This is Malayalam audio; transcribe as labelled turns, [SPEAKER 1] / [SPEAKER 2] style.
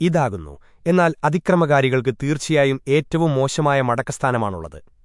[SPEAKER 1] ഇതാകുന്നു. എന്നാൽ അതിക്രമകാരികൾക്ക് തീർച്ചയായും ഏറ്റവും മോശമായ മടക്കസ്ഥാനമാണുള്ളത്.